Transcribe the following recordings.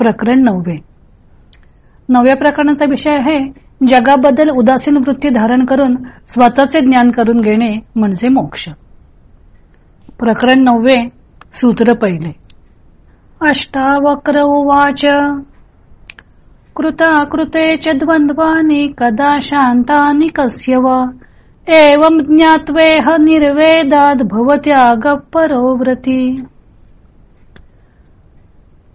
प्रकरण नववे. नवव्या प्रकरणाचा विषय आहे जगाबद्दल उदासीन वृत्ती धारण करून स्वतःचे ज्ञान करून घेणे म्हणजे मोक्ष. प्रकरण नववे सूत्र पहिले. अष्टावक्र उवाच कृताकृते च द्वंद्वानि कदा शांतानि कस्य वा एवं ज्ञात्वेह निर्वेदात भवत्याग परोव्रती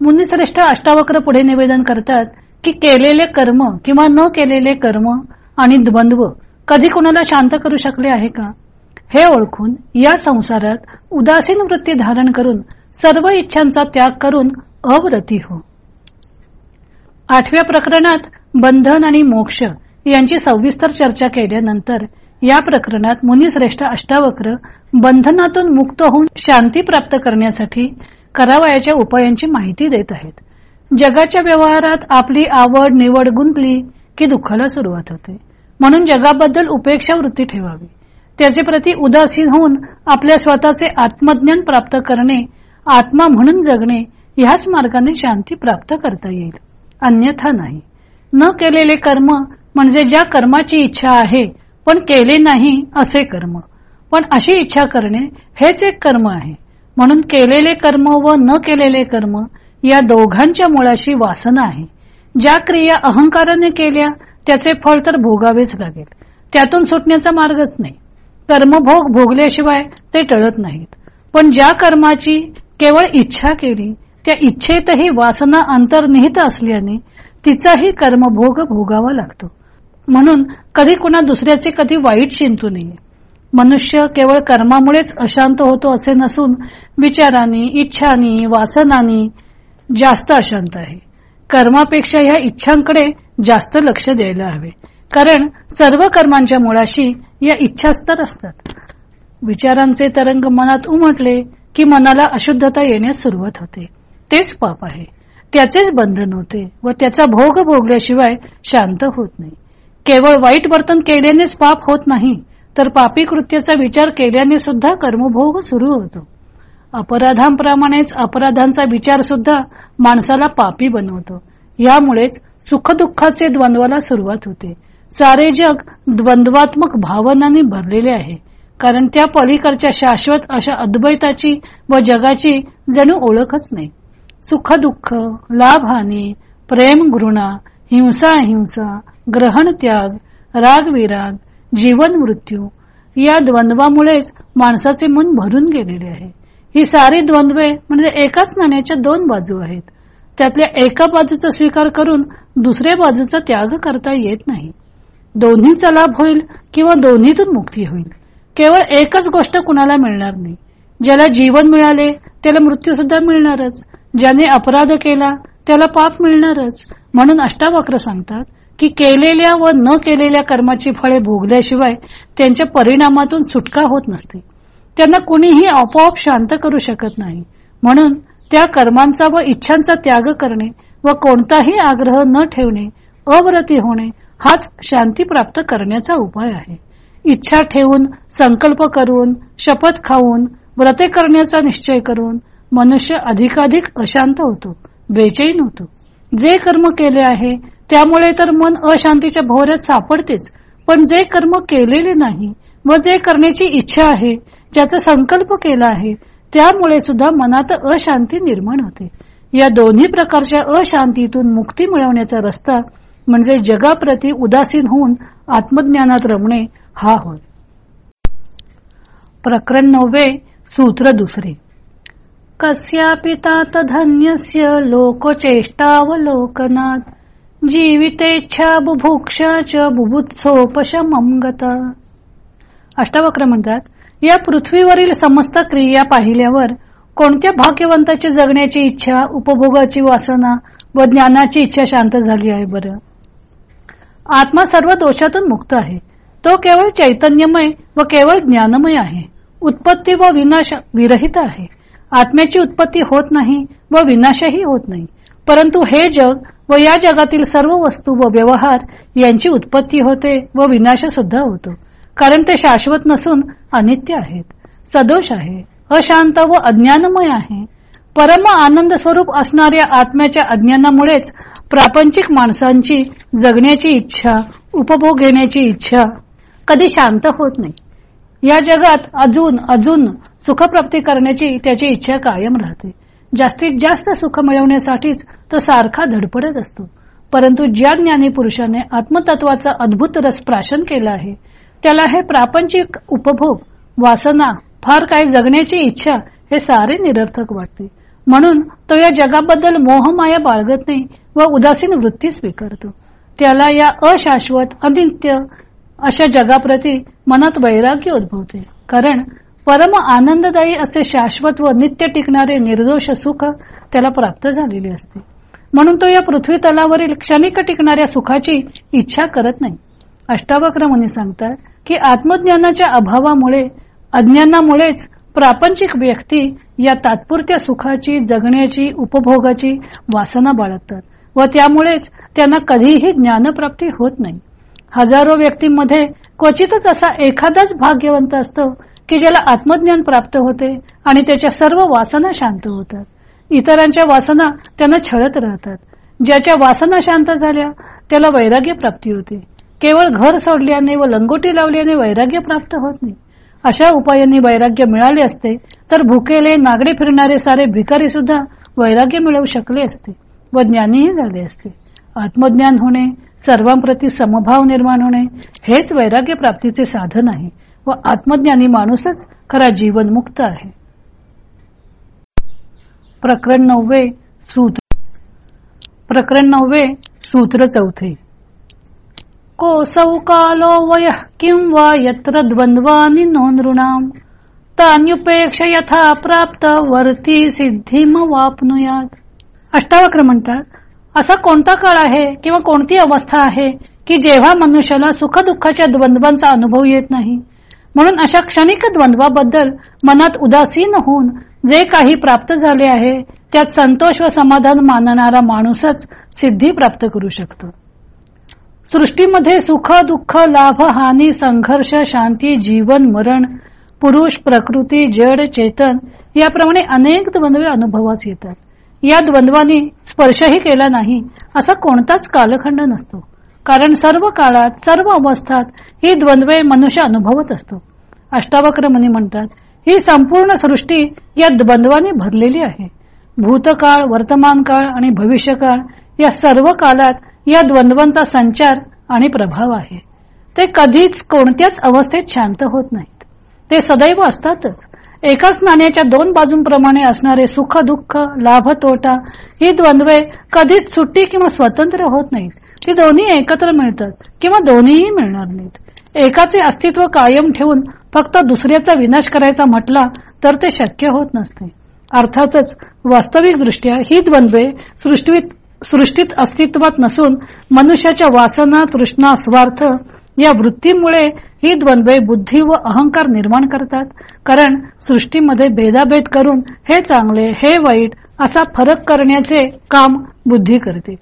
मुनिश्रेष्ठ अष्टावक्र पुढे निवेदन करतात की केलेले कर्म किंवा न केलेले कर्म आणि द्वंद्व कधी कुणाला शांत करू शकले आहे का? हे ओळखून या संसारात उदासीन वृत्ती धारण करून सर्व इच्छांचा त्याग करून अव्रती हो. आठव्या प्रकरणात बंधन आणि मोक्ष यांची सविस्तर चर्चा केल्यानंतर या प्रकरणात मुनिश्रेष्ठ अष्टावक्र बंधनातून मुक्त होऊन शांती प्राप्त करण्यासाठी करावयाच्या उपायांची माहिती देत आहेत. जगाच्या व्यवहारात आपली आवड निवड गुंतली की दुःखाला सुरुवात होते. म्हणून जगाबद्दल उपेक्षा वृत्ती ठेवावी. त्याचे प्रति उदासीन होऊन आपल्या स्वतःचे आत्मज्ञान प्राप्त करणे आत्मा म्हणून जगणे ह्याच मार्गाने शांती प्राप्त करता येईल. अन्यथा नाही. न केलेले कर्म म्हणजे ज्या कर्माची इच्छा आहे पण केले नाही असे कर्म. पण अशी इच्छा करणे हेच एक कर्म आहे. म्हणून केलेले कर्म व न केलेले कर्म या दोघांच्या मुळाशी वासना आहे. ज्या क्रिया अहंकाराने केल्या त्याचे फळ तर भोगावेच लागेल. त्यातून सुटण्याचा मार्गच नाही. कर्मभोग भोगल्याशिवाय ते टळत नाहीत. पण ज्या कर्माची केवळ इच्छा केली त्या इच्छेतही वासना अंतर्निहित असल्याने तिचाही कर्मभोग भोगावा लागतो. म्हणून कधी कुणा दुसऱ्याचे कधी वाईट चिंतू नये मनुष्य केवळ कर्मामुळेच अशांत होतो असे नसून विचारांनी इच्छानी वासनानी जास्त अशांत आहे. कर्मापेक्षा ह्या इच्छांकडे जास्त लक्ष द्यायला हवे. कारण सर्व कर्मांच्या मुळाशी या इच्छास्तर असतात. विचारांचे तरंग मनात उमटले की मनाला अशुद्धता येण्यास सुरुवात होते. तेच पाप आहे. त्याचेच बंधन होते व त्याचा भोग भोगल्याशिवाय शांत होत नाही. केवळ वाईट वर्तन केल्यानेच पाप होत नाही. तर पापी कृत्याचा विचार केल्याने सुद्धा कर्मभोग सुरू होतो. अपराधांप्रमाणेच अपराधांचा विचार सुद्धा माणसाला पापी बनवतो. यामुळेच सुखदुःखाचे द्वंद्वाला सुरुवात होते. सारे जग द्वंद्वात्मक भावनांनी भरलेले आहे. कारण त्या पलीकडच्या शाश्वत अशा अद्वैताची व जगाची जणू ओळखच नाही. सुख दुःख लाभ हानी प्रेम घृणा हिंसा अहिंसा ग्रहण त्याग राग विराग जीवन मृत्यू. या द्वंद्वामुळेच माणसाचे मन भरून गेलेले आहे. ही सारी द्वंद्वे म्हणजे एकाच नाण्याच्या दोन बाजू आहेत. त्यातल्या एका बाजूचा स्वीकार करून दुसऱ्या बाजूचा त्याग करता येत नाही. दोन्हीचा लाभ होईल किंवा दोन्हीतून मुक्ती होईल. केवळ एकच गोष्ट कुणाला मिळणार नाही. ज्याला जीवन मिळाले त्याला मृत्यू सुद्धा मिळणारच. ज्याने अपराध केला त्याला पाप मिळणारच म्हणून अष्टावक्र सांगतात की केलेल्या व न केलेल्या कर्माची फळे भोगल्याशिवाय त्यांच्या परिणामातून सुटका होत नसते. त्यांना कुणीही आपोआप शांत करू शकत नाही. म्हणून त्या कर्मांचा व इच्छांचा त्याग करणे व कोणताही आग्रह न ठेवणे अव्रती होणे हाच शांती प्राप्त करण्याचा उपाय आहे. इच्छा ठेवून संकल्प करून शपथ खाऊन व्रते करण्याचा निश्चय करून मनुष्य अधिकाधिक अशांत होतो बेचैन होतो. जे कर्म केले आहे त्यामुळे तर मन अशांतीच्या भोवऱ्यात सापडतेच. पण जे कर्म केलेले नाही व जे करण्याची इच्छा आहे ज्याचा संकल्प केला आहे त्यामुळे सुद्धा मनात अशांती निर्माण होते. या दोन्ही प्रकारच्या अशांतीतून मुक्ती मिळवण्याचा रस्ता म्हणजे जगाप्रती उदासीन होऊन आत्मज्ञानात रमणे हा होय. प्रकरण नववे सूत्र दुसरे. कस्यापि तात धन्यस्य लोकचेष्टावलोकनात जीवितेच्छा बुभुक्षा च बुभुत्सोपशमम गता. अष्टावक्र म्हणतात या पृथ्वीवरील समस्त क्रिया पाहिल्यावर कोणत्या भाग्यवंताची जगण्याची इच्छा उपभोगाची वासना व ज्ञानाची इच्छा शांत झाली आहे बरं? आत्मा सर्व दोषातून मुक्त आहे. तो केवळ चैतन्यमय व केवळ ज्ञानमय आहे. उत्पत्ती व विनाश विरहित आहे. आत्म्याची उत्पत्ती होत नाही व विनाशही होत नाही. परंतु हे जग व या जगातील सर्व वस्तू व व्यवहार यांची उत्पत्ती होते व विनाश सुद्धा होतो. कारण ते शाश्वत नसून अनित्य आहेत. सदोष आहे. अशांत व अज्ञानमय आहे. परम आनंद स्वरूप असणाऱ्या आत्म्याच्या अज्ञानामुळेच प्रापंचिक माणसांची जगण्याची इच्छा उपभोग घेण्याची इच्छा कधी शांत होत नाही. या जगात अजून अजून सुखप्राप्ती करण्याची त्याची इच्छा कायम राहते. जास्तीत जास्त सुख मिळवण्यासाठीच तो सारखा धडपडत असतो. परंतु ज्या ज्ञानी पुरुषाने आत्मतत्वाचा अद्भुत रस प्राशन केला आहे त्याला हे प्रापंचिक उपभोग वासना फार काही जगण्याची इच्छा हे सारे निरर्थक वाटते. म्हणून तो या जगाबद्दल मोहमाया बाळगत नाही व उदासीन वृत्ती स्वीकारतो. त्याला या अशाश्वत अनित्य अशा जगाप्रती मनात वैराग्य उद्भवते. कारण परम आनंददायी असे शाश्वत व नित्य टिकणारे निर्दोष सुख त्याला प्राप्त झालेले असते. म्हणून तो या पृथ्वी तलावरील क्षणिक टिकणाऱ्या सुखाची इच्छा करत नाही. अष्टावक्र मुनी सांगतात की आत्मज्ञानाच्या अभावामुळे अज्ञानामुळेच प्रापंचिक व्यक्ती या तात्पुरत्या सुखाची जगण्याची उपभोगाची वासना बाळगतात व त्यामुळेच त्यांना कधीही ज्ञानप्राप्ती होत नाही. हजारो व्यक्तींमध्ये क्वचितच असा एखादाच भाग्यवंत असतो की ज्याला आत्मज्ञान प्राप्त होते आणि त्याच्या सर्व वासना शांत होतात. इतरांच्या वासना त्यांना छळत राहतात. ज्याच्या वासना शांत झाल्या त्याला वैराग्य प्राप्ती होते. केवळ घर सोडल्याने व लंगोटी लावल्याने वैराग्य प्राप्त होत नाही. अशा उपायांनी वैराग्य मिळाले असते तर भुकेले नागडे फिरणारे सारे भिकारी सुद्धा वैराग्य मिळवू शकले असते व ज्ञानीही झाले असते. आत्मज्ञान होणे सर्वांप्रती समभाव निर्माण होणे हेच वैराग्य प्राप्तीचे साधन आहे. व आत्मज्ञानी माणूसच खरा जीवनमुक्त आहे. प्रकरण नववे सूत्र. प्रकरण नववे सूत्र चौथे. कोसौ कालो वय किंवा यत्र द्वंद्वानी नो तान्युपेक्ष यथा प्राप्त वर्ती सिद्धिम वापनुयात. अष्टावक्र म्हणतात असा कोणता काळ आहे किंवा कोणती अवस्था आहे की जेव्हा मनुष्याला सुखदुःखाच्या द्वंद्वांचा अनुभव येत नाही? म्हणून अशा क्षणिक द्वंद्वाबद्दल मनात उदासीन होऊन जे काही प्राप्त झाले आहे त्यात संतोष व समाधान मानणारा माणूसच सिद्धी प्राप्त करू शकतो. सृष्टीमध्ये सुख दुःख लाभ हानी संघर्ष शांती जीवन मरण पुरुष प्रकृती जड चेतन याप्रमाणे अनेक द्वंद्वे अनुभवास येतात. या द्वंद्वानी स्पर्शही केला नाही असा कोणताच कालखंड नसतो. कारण सर्व काळात सर्व अवस्थात ही द्वंद्वे मनुष्य अनुभवत असतो. अष्टावक्र मुनी म्हणतात ही संपूर्ण सृष्टी या द्वंद्वाने भरलेली आहे. भूतकाळ वर्तमान काळ आणि भविष्यकाळ या सर्व काळात या द्वंद्वांचा संचार आणि प्रभाव आहे. ते कधीच कोणत्याच अवस्थेत शांत होत नाहीत. ते सदैव असतातच. एकाच नाण्याच्या दोन बाजूंप्रमाणे असणारे सुख दुःख लाभ तोटा ही द्वंद्वे कधीच सुट्टी किंवा स्वतंत्र होत नाहीत. ती दोन्ही एकत्र मिळतात किंवा दोन्हीही मिळणार नाहीत. एकाचे अस्तित्व कायम ठेवून फक्त दुसऱ्याचा विनाश करायचा म्हटला तर ते शक्य होत नसते. अर्थातच वास्तविक दृष्ट्या ही द्वंद्वे सृष्टीत सृष्टीत अस्तित्वात नसून मनुष्याच्या वासना तृष्णा स्वार्थ या वृत्तीमुळे ही द्वंद्वे बुद्धी व अहंकार निर्माण करतात. कारण सृष्टीमध्ये भेदाभेद करून हे चांगले हे वाईट असा फरक करण्याचे काम बुद्धी करते.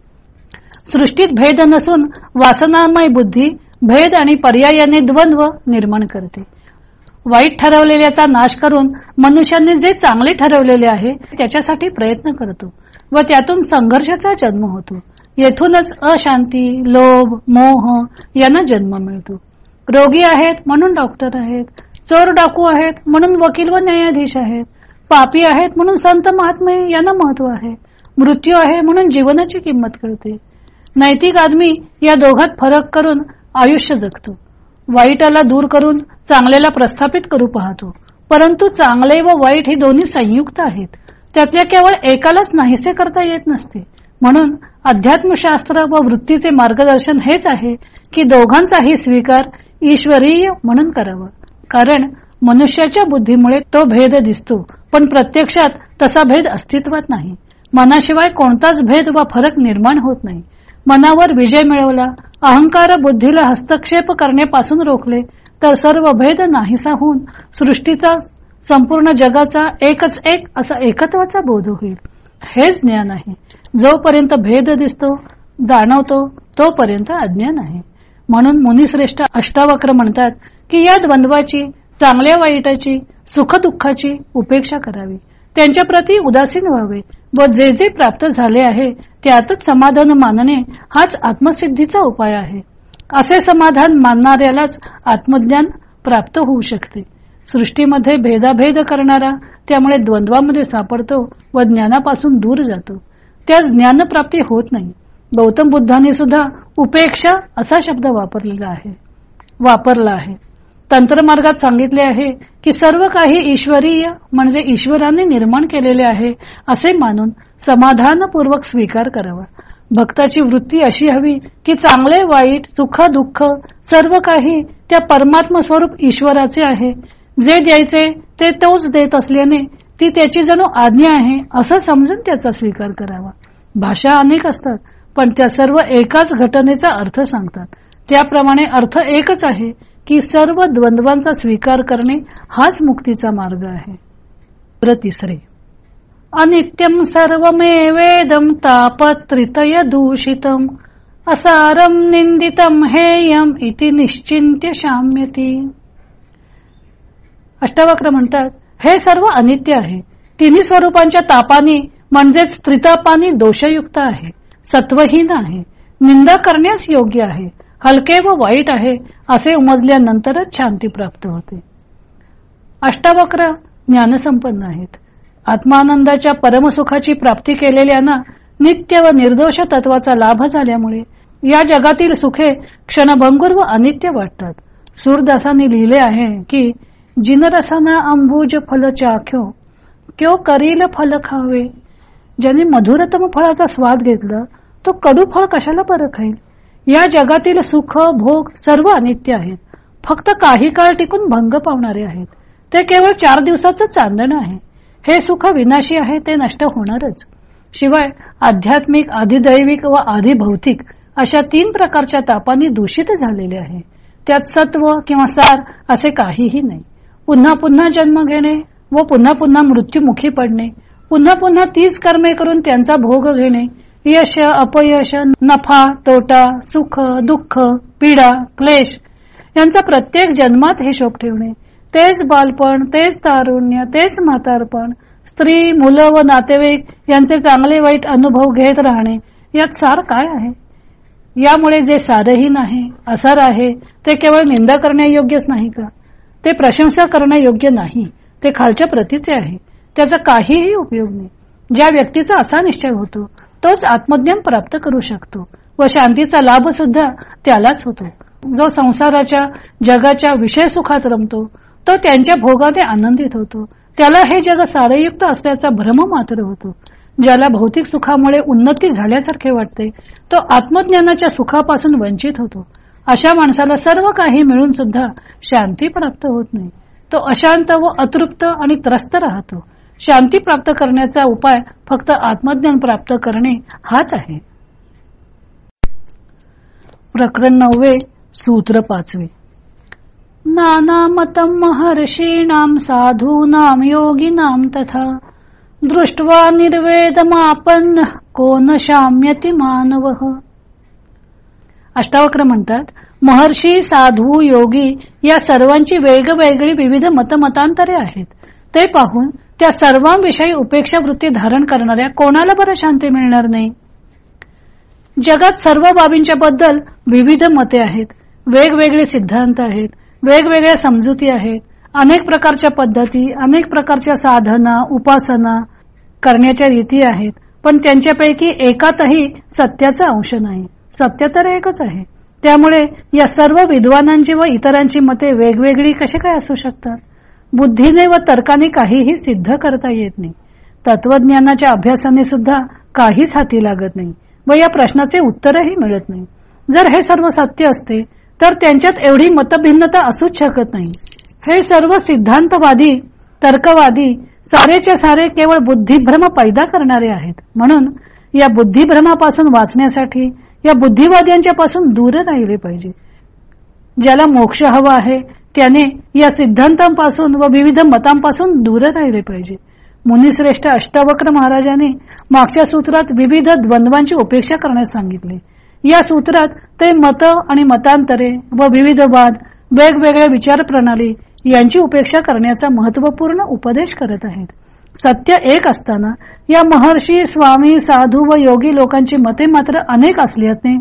सृष्टीत भेद नसून वासनामय बुद्धी भेद आणि पर्यायाने द्वंद्व निर्माण करते. वाईट ठरवलेल्याचा नाश करून मनुष्याने जे चांगले ठरवलेले आहे त्याच्यासाठी प्रयत्न करतो व त्यातून संघर्षाचा जन्म होतो. येथूनच अशांती लोभ मोह यांना जन्म मिळतो. रोगी आहेत म्हणून डॉक्टर आहेत चोर डाकू आहेत म्हणून वकील व न्यायाधीश आहेत पापी आहेत म्हणून संत महात्मे यांना महत्त्व आहे मृत्यू आहे म्हणून जीवनाची किंमत कळते. नैतिक आदमी या दोघात फरक करून आयुष्य जगतो. वाईटाला दूर करून चांगल्याला प्रस्थापित करू पाहतो. परंतु चांगले व वाईट ही दोन्ही संयुक्त आहेत. त्यातल्या केवळ एकालाच नाहीसे करता येत नसते. म्हणून अध्यात्मशास्त्र व वृत्तीचे मार्गदर्शन हेच आहे की दोघांचाही स्वीकार ईश्वरीय म्हणून करावा. कारण मनुष्याच्या बुद्धीमुळे तो भेद दिसतो पण प्रत्यक्षात तसा भेद अस्तित्वात नाही. मनाशिवाय कोणताच भेद वा फरक निर्माण होत नाही. मनावर विजय मिळवला. अहंकार बुद्धीला हस्तक्षेप करण्यापासून रोखले. तर सर्व भेद नाहीसा होऊन सृष्टीचा संपूर्ण जगाचा एकच एक असा एकत्वाचा बोध होईल. हेच ज्ञान आहे. जोपर्यंत भेद दिसतो जाणवतो तोपर्यंत अज्ञान आहे. म्हणून मुनिश्रेष्ठ अष्टावक्र म्हणतात की या द्वंद्वाची चांगल्या वाईटाची सुखदुःखाची उपेक्षा करावी. त्यांच्याप्रती उदासीन व्हावे व जे जे प्राप्त झाले आहे त्यातच समाधान मानणे हाच आत्मसिद्धीचा उपाय आहे. असे समाधान मानणाऱ्यालाच आत्मज्ञान प्राप्त होऊ शकते. सृष्टीमध्ये भेदाभेद करणारा त्यामुळे द्वंद्वामध्ये सापडतो व ज्ञानापासून दूर जातो. त्या ज्ञानप्राप्ती होत नाही. गौतम बुद्धांनी सुद्धा उपेक्षा असा शब्द वापरलेला आहे. वापरला आहे. तंत्रमार्गात सांगितले आहे की सर्व काही ईश्वरीय म्हणजे ईश्वराने निर्माण केलेले आहे असे मानून समाधानपूर्वक स्वीकार करावा. भक्ताची वृत्ती अशी हवी की चांगले वाईट सुख दुःख सर्व काही त्या परमात्म स्वरूप ईश्वराचे आहे. जे द्यायचे ते तोच देत असल्याने ती त्याची जणू आज्ञा आहे असं समजून त्याचा स्वीकार करावा. भाषा अनेक असतात पण त्या सर्व एकाच घटनेचा अर्थ सांगतात. त्याप्रमाणे अर्थ एकच आहे की सर्व द्वंद्वांचा स्वीकार करणे हाच मुक्तीचा मार्ग आहे. तिसरे अनित्यम सर्वमेवेदम तापत्रितय दूषितम असारम निंदितम हेयम इति निश्चिंत्य शाम्यती. अष्टावक्र म्हणतात हे सर्व अनित्य आहे. तिन्ही स्वरूपांच्या तापानी म्हणजेच त्रितापानी दोषयुक्त आहे. सत्वहीन आहे. निंदा करण्यास योग्य आहे. हलके व वाईट आहे असे उमजल्यानंतरच शांती प्राप्त होते. अष्टावक्र ज्ञानसंपन्न आहेत. आत्मानंदाच्या परमसुखाची प्राप्ती केलेल्यांना नित्य व निर्दोष तत्वाचा लाभ झाल्यामुळे या जगातील सुखे क्षणभंगुर व अनित्य वाटतात. सूरदासांनी लिहिले आहे की जिनरसाना अंबुज फल चाख्यो क्यो करील फल खावे? ज्याने मधुरतम फळाचा स्वाद घेतला तो कडू फळ कशाला परत खाईल या जगातील सुख भोग सर्व अनित्य आहेत. फक्त काही काळ टिकून भंग पावणारे आहेत. ते केवळ चार दिवसाचं चांदण आहे. हे सुख विनाशी आहे ते नष्ट होणारच. शिवाय आध्यात्मिक आधिदैविक व आधिभौतिक अशा तीन प्रकारच्या तापांनी दूषित झालेले आहे. त्यात सत्व किंवा सार असे काहीही नाही. पुन्हा पुन्हा जन्म घेणे व पुन्हा पुन्हा मृत्यूमुखी पडणे पुन्हा पुन्हा तीच कर्मे करून त्यांचा भोग घेणे यश अपयश नफा तोटा सुख दुःख पीडा क्लेश यांचा प्रत्येक जन्मात हिशोब ठेवणे. तेच बालपण तेच तारुण्य तेच म्हातारपण स्त्री मुलं व नातेवाईक यांचे चांगले वाईट अनुभव घेत राहणे यात सार काय आहे? यामुळे जे सारही आहे असार आहे ते केवळ निंदा करण्यायोग्यच नाही का? ते प्रशंसा करण्यायोग्य नाही ते खालच्या प्रतीचे आहे त्याचा काहीही उपयोग नाही. ज्या व्यक्तीचा असा निश्चय होतो तोच आत्मज्ञान प्राप्त करू शकतो व शांतीचा लाभ सुद्धा त्यालाच होतो. जो संसाराच्या जगाच्या विषय सुखात रमतो तो त्यांच्या भोगाने आनंदित होतो. त्याला हे जग सारयुक्त असल्याचा भ्रम मात्र होतो. ज्याला भौतिक सुखामुळे उन्नती झाल्यासारखे वाटते तो आत्मज्ञानाच्या सुखापासून वंचित होतो. अशा माणसाला सर्व काही मिळून सुद्धा शांती प्राप्त होत नाही. तो अशांत व अतृप्त आणि त्रस्त राहतो. शांती प्राप्त करण्याचा उपाय फक्त आत्मज्ञान प्राप्त करणे हाच आहे. प्रकरण नववे सूत्र पाचवे. नानामतं महर्षीणां साधूनाम योगिनां तथा दृष्ट्वा निर्वेदमापन्न कोण न शाम्यति मानव. अष्टावक्र म्हणतात महर्षी साधू योगी या सर्वांची वेगवेगळी विविध मतमतांतरे आहेत. ते पाहून त्या सर्वांविषयी उपेक्षा वृत्ती धारण करणाऱ्या कोणाला बरं शांती मिळणार नाही? जगात सर्व बाबींच्या बद्दल विविध मते आहेत. वेगवेगळे सिद्धांत आहेत. वेगवेगळ्या समजुती आहेत. अनेक प्रकारच्या पद्धती अनेक प्रकारच्या साधना उपासना करण्याच्या रीती आहेत. पण त्यांच्यापैकी एकातही सत्याचा अंश नाही. सत्य तर एकच आहे. त्यामुळे या सर्व विद्वानांची व इतरांची मते वेगवेगळी कशी काय असू शकतात? बुद्धीने व तर्काने काहीही सिद्ध करता येत नाही. तत्वज्ञानाच्या अभ्यासाने सुद्धा काहीच हाती लागत नाही व या प्रश्नाचे उत्तरही मिळत नाही. जर हे सर्व सत्य असते तर त्यांच्यात एवढी मतभिन्नता असूच शकत नाही. हे सर्व सिद्धांतवादी तर्कवादी सारेच्या सारे केवळ बुद्धिभ्रम पैदा करणारे आहेत. म्हणून या बुद्धिभ्रमापासून वाचण्यासाठी या बुद्धिवाद्यांच्या पासून दूर राहिले पाहिजे. ज्याला मोक्ष हवा आहे त्याने या सिद्धांतांपासून व विविध मतांपासून दूर राहिले पाहिजे. मुनिश्रेष्ठ अष्टावक्र महाराजांनी मागच्या सूत्रात विविध द्वंद्वांची उपेक्षा करण्यास सांगितले. या सूत्रात ते मत आणि मतांतरे व विविध वाद वेगवेगळ्या विचार प्रणाली यांची उपेक्षा करण्याचा महत्त्वपूर्ण उपदेश करत आहेत. सत्य एक असताना या महर्षी स्वामी साधू व योगी लोकांची मते मात्र अनेक असल्याने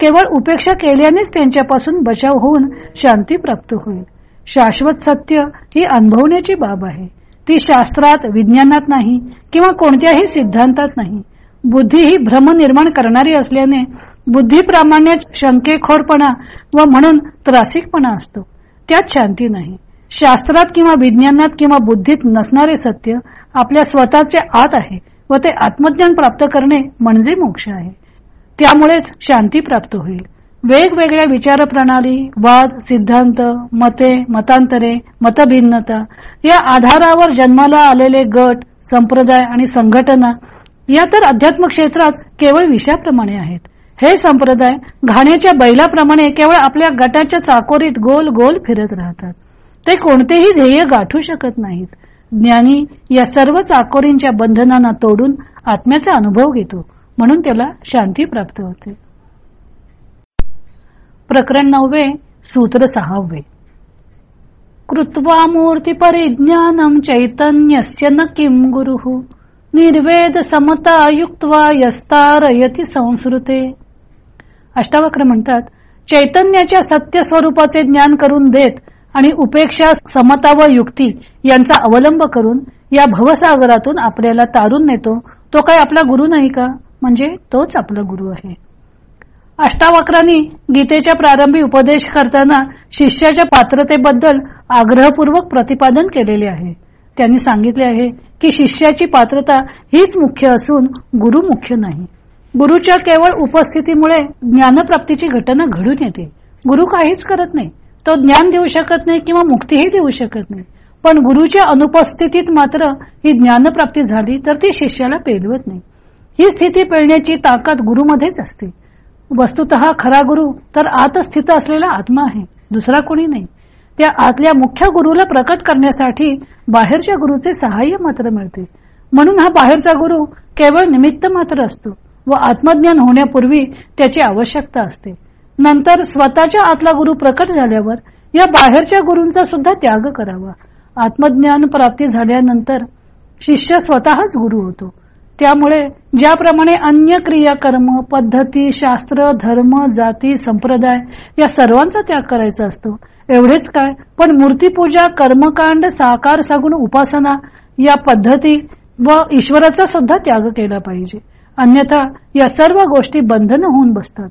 केवळ उपेक्षा केल्यानेच त्यांच्यापासून बचाव होऊन शांती प्राप्त होईल. शाश्वत सत्य ही अनुभवण्याची बाब आहे. ती शास्त्रात विज्ञानात नाही किंवा कोणत्याही सिद्धांतात नाही. बुद्धी ही भ्रम निर्माण करणारी असल्याने बुद्धी प्रामाण्य शंकेखोरपणा व म्हणून त्रासिकपणा असतो. त्यात शांती नाही. शास्त्रात किंवा विज्ञानात किंवा बुद्धीत नसणारे सत्य आपल्या स्वतःचे आत आहे व ते आत्मज्ञान प्राप्त करणे म्हणजे मोक्ष आहे. त्यामुळेच शांती प्राप्त होईल. वेगवेगळ्या विचारप्रणाली वाद सिद्धांत मते मतांतरे मतभिन्नता या आधारावर जन्माला आलेले गट संप्रदाय आणि संघटना या तर अध्यात्म क्षेत्रात केवळ विषयाप्रमाणे आहेत. हे संप्रदाय घाण्याच्या बैलाप्रमाणे केवळ आपल्या गटाच्या चाकोरीत गोल गोल फिरत राहतात. ते कोणतेही ध्येय गाठू शकत नाहीत. ज्ञानी या सर्व चाकोरींच्या बंधनांना तोडून आत्म्याचा अनुभव घेतो. म्हणून त्याला शांती प्राप्त होते. प्रकरण नववे सूत्र सहावे कृत्वा मूर्ती परिज्ञानम चैतन्यस्य न किम गुरु? निर्वेद समता युक्त्वा यस्तारयती संस्कृते अष्टावक्र म्हणतात चैतन्याच्या सत्य स्वरूपाचे ज्ञान करून देत आणि उपेक्षा समता व युक्ती यांचा अवलंब करून या भवसागरातून आपल्याला तारून नेतो तो काय आपला गुरु नाही का? म्हणजे तोच आपला गुरु आहे. अष्टावक्रांनी गीतेच्या प्रारंभी उपदेश करताना शिष्याच्या पात्रतेबद्दल आग्रहपूर्वक प्रतिपादन केलेले आहे. त्यांनी सांगितले आहे की शिष्याची पात्रता हीच मुख्य असून गुरु मुख्य नाही. गुरुच्या केवळ उपस्थितीमुळे ज्ञानप्राप्तीची घटना घडून येते. गुरु काहीच करत नाही. तो ज्ञान देऊ शकत नाही किंवा मुक्तीही देऊ शकत नाही. पण गुरुच्या अनुपस्थितीत मात्र ही ज्ञानप्राप्ती झाली तर ती शिष्याला पेलवत नाही. ही स्थिती पेळण्याची ताकद गुरुमध्येच असते. वस्तुत खरा गुरु तर आत स्थित असलेला आत्मा आहे. दुसरा कोणी नाही. त्या आतल्या मुख्य गुरुला प्रकट करण्यासाठी बाहेरच्या गुरुचे सहाय्य मात्र मिळते. म्हणून हा बाहेरचा गुरु केवळ निमित्त मात्र असतो व आत्मज्ञान होण्यापूर्वी त्याची आवश्यकता असते. नंतर स्वतःच्या आतला गुरु प्रकट झाल्यावर या बाहेरच्या गुरूंचा सुद्धा त्याग करावा. आत्मज्ञान प्राप्ती झाल्यानंतर शिष्य स्वतःच गुरु होतो. त्यामुळे ज्याप्रमाणे अन्य क्रिया कर्म पद्धती शास्त्र धर्म जाती संप्रदाय या सर्वांचा त्याग करायचा असतो एवढेच काय. पण मूर्तीपूजा कर्मकांड साकार सगुण उपासना या पद्धती व ईश्वराचा सुद्धा त्याग केला पाहिजे. अन्यथा या सर्व गोष्टी बंधन होऊन बसतात.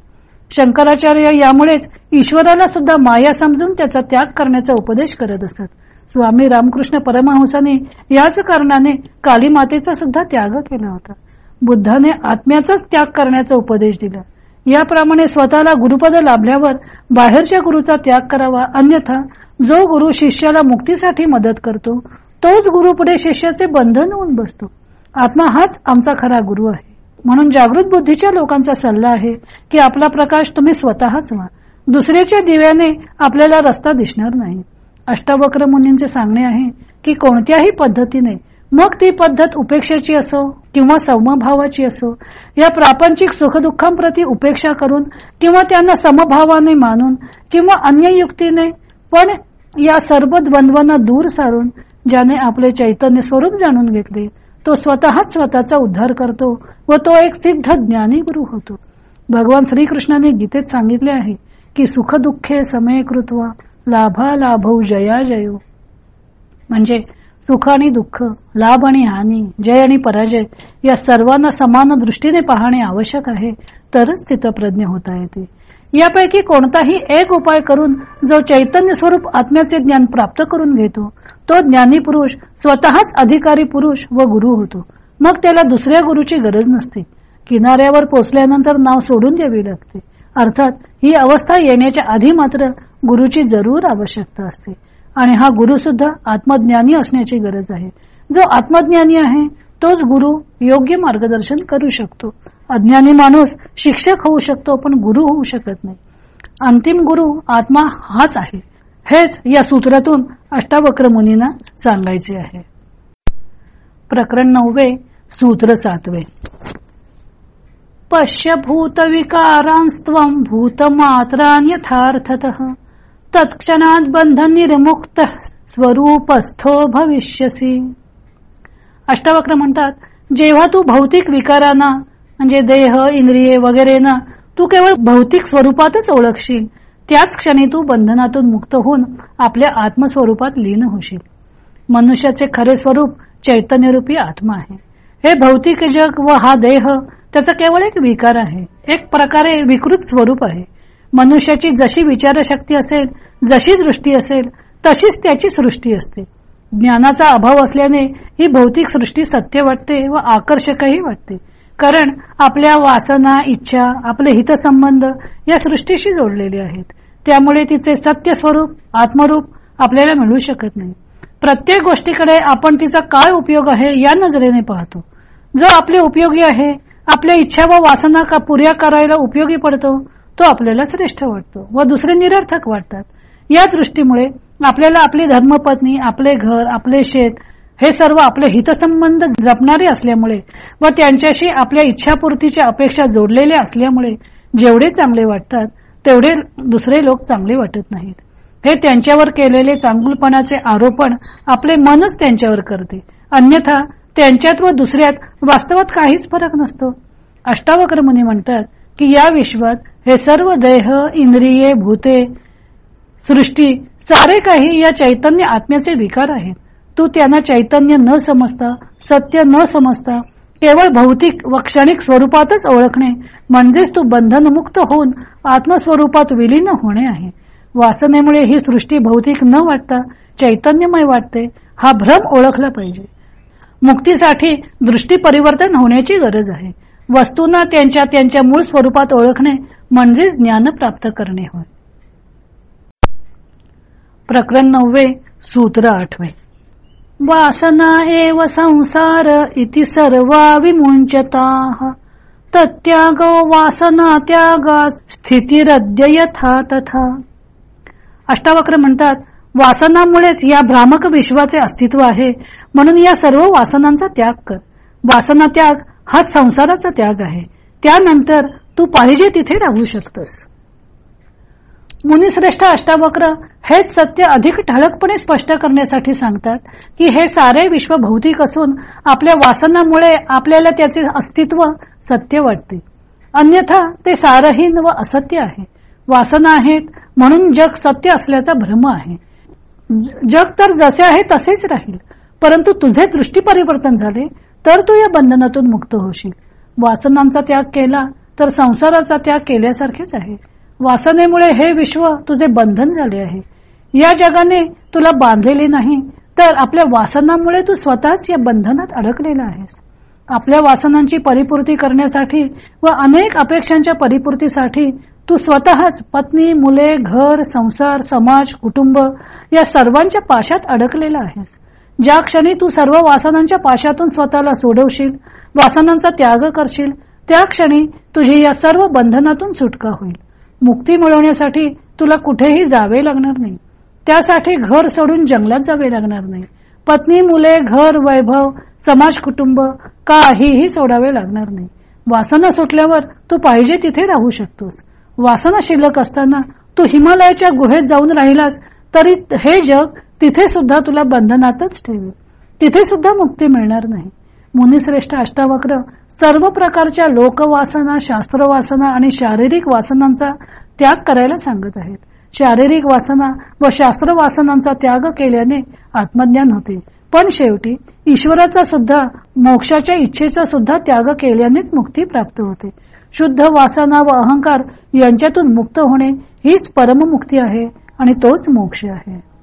शंकराचार्य यामुळेच ईश्वराला सुद्धा माया समजून त्याचा त्याग करण्याचा उपदेश करत असतात. स्वामी रामकृष्ण परमहंसाने याच कारणाने काली मातेचा सुद्धा त्याग केला होता. बुद्धाने आत्म्याचाच त्याग करण्याचा उपदेश दिला. याप्रमाणे स्वतःला गुरुपद लाभल्यावर बाहेरच्या गुरुचा त्याग करावा अन्यथा जो गुरु शिष्याला मुक्तीसाठी मदत करतो तोच गुरु पुढे शिष्याचे बंधन होऊन बसतो. आत्मा हाच आमचा खरा गुरु आहे. म्हणून जागृत बुद्धीच्या लोकांचा सल्ला आहे की आपला प्रकाश तुम्ही स्वतःच व्हा. दुसऱ्याच्या दिव्याने आपल्याला रस्ता दिसणार नाही. अष्टावक्र मुनींचे सांगणे आहे की कोणत्याही पद्धतीने मग ती पद्धत उपेक्षेची असो किंवा समभावाची असो या प्रापंचिक सुखदुःखांप्रती उपेक्षा करून किंवा त्यांना समभावाने मानून किंवा अन्य युक्तीने पण या सर्व द्वंद्वांना दूर सारून ज्याने आपले चैतन्य स्वरूप जाणून घेतले तो स्वतःच स्वतःचा उद्धार करतो व तो एक सिद्ध ज्ञानी गुरु होतो. भगवान श्रीकृष्णाने गीतेत सांगितले आहे की सुखदुःखे समय कृत्वा समय लाभा लाभव जया जयो. म्हणजे सुख आणि दुःख लाभ आणि हानी जय आणि पराजय या सर्वांना समान दृष्टीने पाहणे आवश्यक आहे तरच तिथं प्रज्ञ होता येते. यापैकी कोणताही एक उपाय करून जो चैतन्य स्वरूप आत्म्याचे ज्ञान प्राप्त करून घेतो तो ज्ञानी पुरुष स्वतःच अधिकारी पुरुष व गुरु होतो. मग त्याला दुसऱ्या गुरुची गरज नसते. किनाऱ्यावर पोचल्यानंतर नाव सोडून द्यावी लागते. अर्थात ही अवस्था येण्याच्या आधी मात्र गुरुची जरूर आवश्यकता असते. आणि हा गुरु सुद्धा आत्मज्ञानी असण्याची गरज आहे. जो आत्मज्ञानी आहे तोच गुरु योग्य मार्गदर्शन करू शकतो. अज्ञानी माणूस शिक्षक होऊ शकतो पण गुरु होऊ शकत नाही. अंतिम गुरु आत्मा हाच आहे. हेच या सूत्रातून अष्टावक्र मुनींना सांगायचे आहे. प्रकरण नववे सूत्र सातवे. पश्य भूतविकारांस्त्वं भूतमात्रान्यथार्थतः तत्क्षणात बंधन निर्मुक्त स्वरूपस्थो भविष्यसी. अष्टावक्र म्हणतात जेव्हा तू भौतिक विकारांना म्हणजे देह इंद्रिये वगैरे ना तू केवळ भौतिक स्वरूपातच ओळखशील त्याच क्षणी तू बंधनातून मुक्त होऊन आपल्या आत्मस्वरूपात लीन होशील. मनुष्याचे खरे स्वरूप चैतन्यरूपी आत्मा आहे. हे भौतिक जग व हा देह त्याचा केवळ एक विकार आहे. एक प्रकारे विकृत स्वरूप आहे. मनुष्याची जशी विचारशक्ती असेल जशी दृष्टी असेल तशीच त्याची सृष्टी असते. ज्ञानाचा अभाव असल्याने ही भौतिक सृष्टी सत्य वाटते व आकर्षकही वाटते. कारण आपल्या वासना इच्छा आपले हितसंबंध या सृष्टीशी जोडलेले आहेत. त्यामुळे तिचे सत्य स्वरूप आत्मरूप आपल्याला मिळू शकत नाही. प्रत्येक गोष्टीकडे आपण तिचा काय उपयोग आहे या नजरेने पाहतो. जो आपले उपयोगी आहे आपल्या इच्छा व वासना का पुऱ्या करायला उपयोगी पडतो तो आपल्याला श्रेष्ठ वाटतो व दुसरे निरर्थक वाटतात. या दृष्टीमुळे आपल्याला आपली धर्मपत्नी आपले घर आपले शेत हे सर्व आपले हितसंबंध जपणारे असल्यामुळे व त्यांच्याशी आपल्या इच्छापूर्तीच्या अपेक्षा जोडलेल्या असल्यामुळे जेवढे चांगले वाटतात तेवढे दुसरे लोक चांगले वाटत नाहीत. हे त्यांच्यावर केलेले चांगुलपणाचे आरोपण आपले मनच त्यांच्यावर करते. अन्यथा त्यांच्यात व दुसऱ्यात वास्तवात काहीच फरक नसतो. अष्टावक्र मुनी म्हणतात की या विश्वात हे सर्व देह इंद्रिये भूते सृष्टी सारे काही या चैतन्य आत्म्याचे विकार आहेत. तू त्यांना चैतन्य न समजता सत्य न समजता केवळ भौतिक व क्षणिक स्वरूपातच ओळखणे म्हणजेच तू बंधनमुक्त होऊन आत्मस्वरूपात विलीन होणे आहे. वासनेमुळे ही सृष्टी भौतिक न वाटता चैतन्यमय वाटते हा भ्रम ओळखला पाहिजे. मुक्तीसाठी दृष्टी परिवर्तन होण्याची गरज आहे. वस्तूंना त्यांच्या त्यांच्या मूळ स्वरूपात ओळखणे म्हणजेच ज्ञान प्राप्त करणे होय. प्रकरण नववे सूत्र आठवे. वासना एव संसार इति सर्वा विमुंचता तत्याग वासना त्यागा स्थितीरद्य यथा तथा। अष्टावक्र म्हणतात वासनामुळेच या भ्रामक विश्वाचे अस्तित्व आहे म्हणून या सर्व वासनांचा त्याग कर. वासना त्याग हाच संसाराचा त्याग आहे. त्यानंतर तू पाहिजे तिथे राहू शकतोस. मुनिश्रेष्ठ अष्टावक्र हेच सत्य अधिक ठळकपणे स्पष्ट करण्यासाठी सांगतात की हे सारे विश्व भौतिक असून आपल्या वासनामुळे आपल्याला त्याचे अस्तित्व सत्य वाटते. अन्यथा ते सारहीन व असत्य आहे. वासना आहेत म्हणून जग सत्य असल्याचा भ्रम आहे. जग तर जसे आहे तसेच राहील. परंतु तुझे दृष्टी परिवर्तन झाले तर तू या बंधनातून मुक्त होशील. वासनांचा त्याग केला तर संसाराचा त्याग केल्यासारखेच आहे. वासनेमुळे हे विश्व तुझे बंधन झाले आहे. या जगाने तुला बांधलेले नाही तर आपल्या वासनामुळे तू स्वतःच या बंधनात अडकलेला आहेस. आपल्या वासनांची परिपूर्ती करण्यासाठी व अनेक अपेक्षांच्या परिपूर्तीसाठी तू स्वतःच पत्नी मुले घर संसार समाज कुटुंब या सर्वांच्या पाशात अडकलेला आहेस. ज्या क्षणी तू सर्व वासनांच्या पाशातून स्वतःला सोडवशील वासनांचा त्याग करशील त्या क्षणी तुझी या सर्व बंधनातून सुटका होईल. मुक्ती मिळवण्यासाठी तुला कुठेही जावे लागणार नाही. त्यासाठी घर सोडून जंगलात जावे लागणार नाही. पत्नी मुले घर वैभव समाज कुटुंब काहीही सोडावे लागणार नाही. वासना सुटल्यावर तू पाहिजे तिथे राहू शकतोस. वासना शिल्लक असताना तू हिमालयाच्या गुहेत जाऊन राहिलास तरी हे जग तिथे सुद्धा तुला बंधनातच ठेवेल. तिथे सुद्धा मुक्ती मिळणार नाही. मुनिश्रेष्ठ अष्टावक्र सर्व प्रकारच्या लोकवासना शास्त्रवासना आणि शारीरिक वासनांचा त्याग करायला सांगत आहेत. शारीरिक वासना व शास्त्र वासनांचा त्याग केल्याने आत्मज्ञान होते. पण शेवटी ईश्वराचा सुद्धा मोक्षाच्या इच्छेचा सुद्धा त्याग केल्यानेच मुक्ती प्राप्त होते. शुद्ध वासना व अहंकार यांच्यातून मुक्त होणे हीच परममुक्ती आहे आणि तोच मोक्ष आहे.